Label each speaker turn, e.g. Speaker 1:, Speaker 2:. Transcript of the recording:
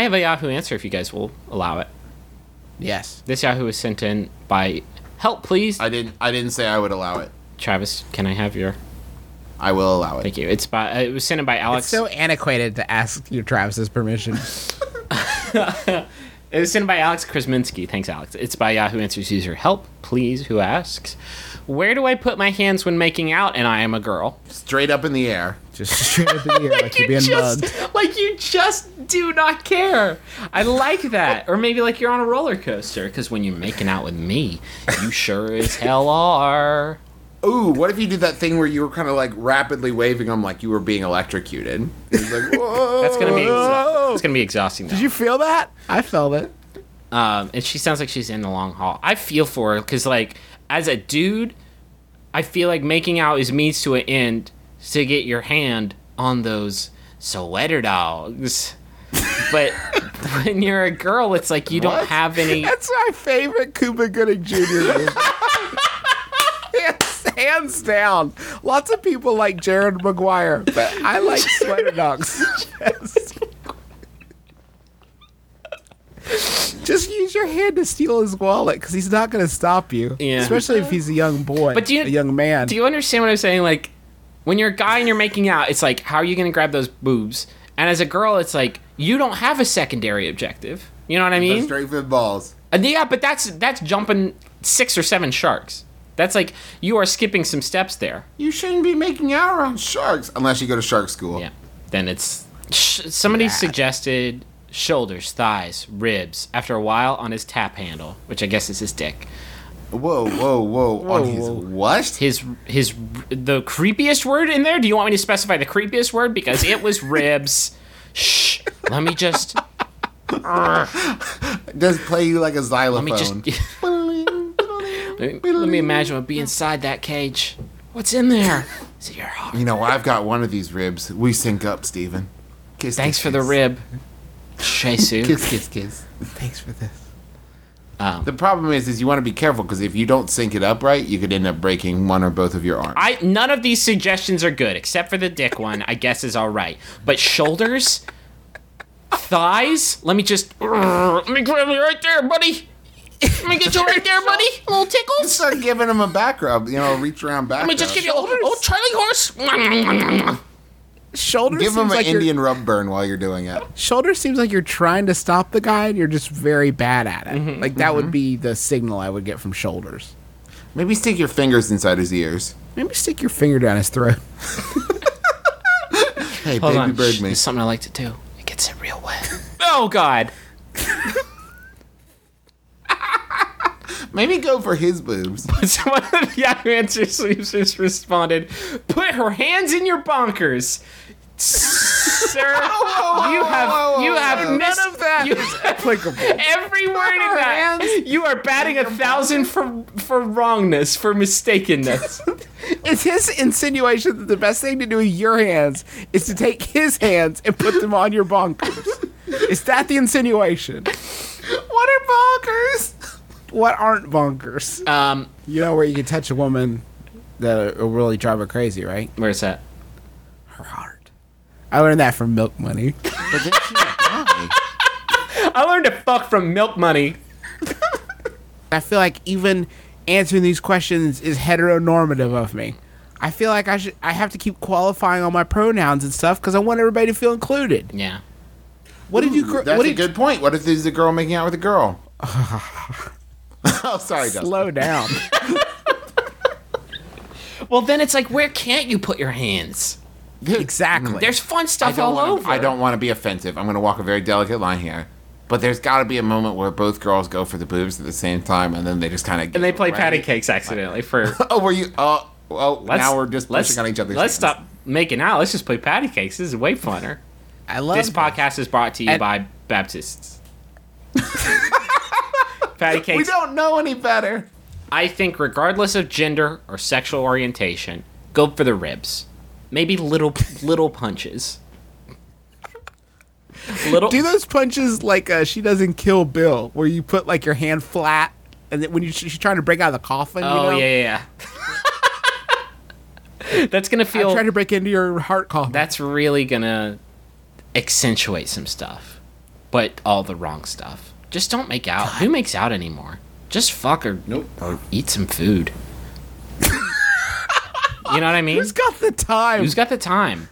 Speaker 1: I have a Yahoo answer if you guys will allow it.
Speaker 2: Yes.
Speaker 1: This Yahoo was sent in by help, please.
Speaker 3: I didn't. I didn't say I would allow it.
Speaker 1: Travis, can I have your?
Speaker 3: I will allow it.
Speaker 1: Thank you. It's by. Uh, it was sent in by Alex.
Speaker 2: It's so antiquated to ask your Travis's permission.
Speaker 1: It was sent by Alex Krasminski. Thanks, Alex. It's by Yahoo Answers user Help, please, who asks, Where do I put my hands when making out and I am a girl?
Speaker 3: Straight up in the air.
Speaker 2: Just straight up in the air like you're being
Speaker 1: just,
Speaker 2: mugged.
Speaker 1: like you just do not care. I like that. or maybe like you're on a roller coaster, because when you're making out with me, you sure as hell are.
Speaker 3: Ooh, what if you did that thing where you were kind of like rapidly waving them like you were being electrocuted? It's like, whoa.
Speaker 1: That's gonna be exa- it's gonna be exhausting. Though.
Speaker 2: Did you feel that? I felt it.
Speaker 1: Um, and she sounds like she's in the long haul. I feel for her because, like, as a dude, I feel like making out is means to an end to get your hand on those sweater dogs. but when you're a girl, it's like you don't have any.
Speaker 2: That's my favorite Cuba Gooding Jr. Hands- down. Lots of people like Jerry Maguire, but I like Sweater Dogs. Just use your hand to steal his wallet because he's not going to stop you.
Speaker 1: Yeah.
Speaker 2: Especially if he's a young boy,
Speaker 1: But do you-
Speaker 2: a young man.
Speaker 1: Do you understand what I'm saying? Like, when you're a guy and you're making out, it's like, how are you going to grab those boobs? And as a girl, it's like, you don't have a secondary objective. You know what I mean?
Speaker 3: straight for the balls.
Speaker 1: Uh, yeah, but that's that's jumping six or seven sharks. That's like you are skipping some steps there.
Speaker 3: You shouldn't be making out around sharks unless you go to shark school.
Speaker 1: Yeah. Then it's sh- somebody suggested shoulders, thighs, ribs. After a while, on his tap handle, which I guess is his dick.
Speaker 3: Whoa, whoa, whoa. On his
Speaker 2: whoa.
Speaker 3: what?
Speaker 1: His his the creepiest word in there. Do you want me to specify the creepiest word because it was ribs? Shh. Let me just.
Speaker 3: Does play you like a
Speaker 1: Let me
Speaker 3: xylophone.
Speaker 1: just. let, me, let me imagine what be inside that cage. What's in there? Is it your heart?
Speaker 3: You know, I've got one of these ribs. We sync up, Steven. Kiss,
Speaker 1: Thanks
Speaker 3: kiss,
Speaker 1: for the
Speaker 3: kiss.
Speaker 1: rib, Shesu.
Speaker 3: Kiss, kiss, kiss.
Speaker 2: Thanks for this.
Speaker 3: Um, the problem is, is you want to be careful because if you don't sync it up right, you could end up breaking one or both of your arms.
Speaker 1: I none of these suggestions are good except for the dick one. I guess is all right, but shoulders, thighs. Let me just let me grab you right there, buddy. Let me get you right there, buddy. A little tickles.
Speaker 3: Start giving him a back rub, you know, reach around back.
Speaker 1: Let me just
Speaker 3: rub.
Speaker 1: give you a little oh Charlie horse.
Speaker 2: Shoulder
Speaker 3: Give
Speaker 2: seems
Speaker 3: him an
Speaker 2: like you're-
Speaker 3: Indian rub burn while you're doing it.
Speaker 2: shoulder seems like you're trying to stop the guy and you're just very bad at it.
Speaker 1: Mm-hmm,
Speaker 2: like that would be the signal I would get from shoulders.
Speaker 3: Maybe stick your fingers inside his ears.
Speaker 2: Maybe stick your finger down his throat.
Speaker 3: Hey,
Speaker 1: Hold
Speaker 3: baby
Speaker 1: on,
Speaker 3: bird
Speaker 1: Shh,
Speaker 3: me.
Speaker 1: There's something I like to do. It gets it real wet. oh God.
Speaker 3: Maybe go for his boobs.
Speaker 1: So one of the Yahoo Answers users responded, "Put her hands in your bonkers." Sir, you have you have missed
Speaker 2: None of that
Speaker 1: you-
Speaker 2: is applicable.
Speaker 1: every word in that. You are batting a thousand for for wrongness, for mistakenness.
Speaker 2: It's his insinuation that the best thing to do with your hands is to take his hands and put them on your bonkers. is that the insinuation?
Speaker 3: What are bonkers?
Speaker 2: What aren't bunkers?
Speaker 1: um,
Speaker 2: You know where you can touch a woman that will really drive her crazy, right?
Speaker 1: where's that?
Speaker 2: Her heart. I learned that from Milk Money.
Speaker 3: But then she.
Speaker 1: I learned to fuck from Milk Money.
Speaker 2: I feel like even answering these questions is heteronormative of me. I feel like I should I have to keep qualifying all my pronouns and stuff because I want everybody to feel included.
Speaker 1: Yeah.
Speaker 2: What did you? gr-
Speaker 3: That's
Speaker 2: what
Speaker 3: a
Speaker 2: did
Speaker 3: good point. What if there's a girl making out with a girl? oh, sorry, Justin.
Speaker 2: slow down?
Speaker 1: Well, then it's like, where can't you put your hands?
Speaker 2: exactly. Mm.
Speaker 1: There's fun
Speaker 3: I
Speaker 1: stuff
Speaker 3: don't
Speaker 1: all
Speaker 3: wanna,
Speaker 1: over.
Speaker 3: I don't want to be offensive. I'm going to walk a very delicate line here. But there's got to be a moment where both girls go for the boobs at the same time, and then they just kind of
Speaker 1: And they play patty cakes accidentally for.
Speaker 3: Oh, were you? Oh, well.
Speaker 1: Let's,
Speaker 3: now we're just
Speaker 1: let's,
Speaker 3: pushing on each other's.
Speaker 1: Let's
Speaker 3: hands.
Speaker 1: stop making out. Let's just play patty cakes. This is way funner.
Speaker 2: I love
Speaker 1: This
Speaker 2: this.
Speaker 1: podcast is brought to you
Speaker 2: And-
Speaker 1: by Baptists. Patty
Speaker 3: We don't know any better.
Speaker 1: I think, regardless of gender or sexual orientation, go for the ribs. Maybe little little punches. Little.
Speaker 2: Do those punches like uh, she doesn't Kill Bill, where you put like your hand flat, and then when you, she's trying to break out of the coffin.
Speaker 1: oh
Speaker 2: you know?
Speaker 1: yeah, yeah. yeah. That's gonna feel.
Speaker 2: I'm trying to break into your heart coffin.
Speaker 1: that's really gonna accentuate some stuff. but all the wrong stuff. Just don't make out. Who makes out anymore? Just fuck or,
Speaker 4: Nope.
Speaker 1: or eat some food. you know what I mean?
Speaker 2: Who's got the time?
Speaker 1: Who's got the time?